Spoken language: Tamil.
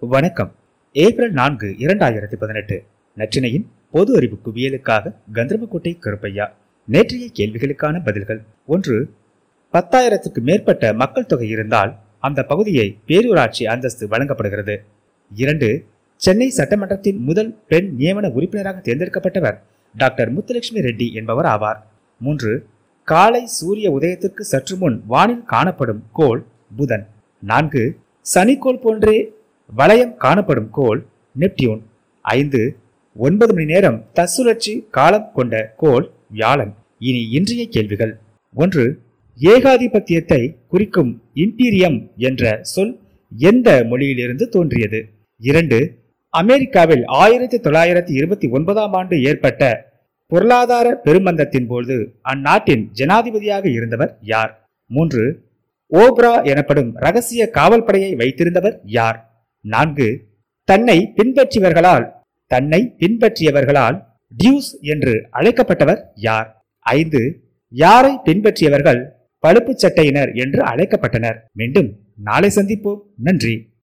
வணக்கம். ஏப்ரல் நான்கு இரண்டாயிரத்தி பதினெட்டு. நற்றினையின் பொது அறிவு குவியலுக்காக கந்தர்வக்கோட்டை கருப்பையா. நேற்றைய கேள்விகளுக்கான பதில்கள். ஒன்று பத்தாயிரத்துக்கு மேற்பட்ட மக்கள் தொகை இருந்தால் அந்த பகுதியை பேரூராட்சி அந்தஸ்து வழங்கப்படுகிறது. இரண்டு சென்னை சட்டமன்றத்தின் முதல் பெண் நியமன உறுப்பினராக தேர்ந்தெடுக்கப்பட்டவர் டாக்டர் முத்துலட்சுமி ரெட்டி என்பவர் ஆவார். மூன்று காலை சூரிய உதயத்திற்கு சற்று முன் வானில் காணப்படும் கோள் புதன். நான்கு சனிக்கோள் போன்றே வளையம் காணப்படும் கோள் நெப்டியூன். ஐந்து ஒன்பது மணி நேரம் தசுழற்சி காலம் கொண்ட கோள் வியாழன். இனி இன்றைய கேள்விகள். ஒன்று ஏகாதிபத்தியத்தை குறிக்கும் இம்பீரியம் என்ற சொல் எந்த மொழியிலிருந்து தோன்றியது? இரண்டு அமெரிக்காவில் ஆயிரத்தி தொள்ளாயிரத்தி இருபத்தி ஒன்பதாம் ஆண்டு ஏற்பட்ட பொருளாதார பெருமந்தத்தின் போது அந்நாட்டின் ஜனாதிபதியாக இருந்தவர் யார்? மூன்று ஓப்ரா எனப்படும் ரகசிய காவல்படையை வைத்திருந்தவர் யார்? நான்கு தன்னை பின்பற்றியவர்களால் தன்னை பின்பற்றியவர்களால் டியூஸ் என்று அழைக்கப்பட்டவர் யார்? ஐந்து யாரை பின்பற்றியவர்கள் பழுப்பு சட்டையினர் என்று அழைக்கப்பட்டனர்? மீண்டும் நாளை சந்திப்போம். நன்றி.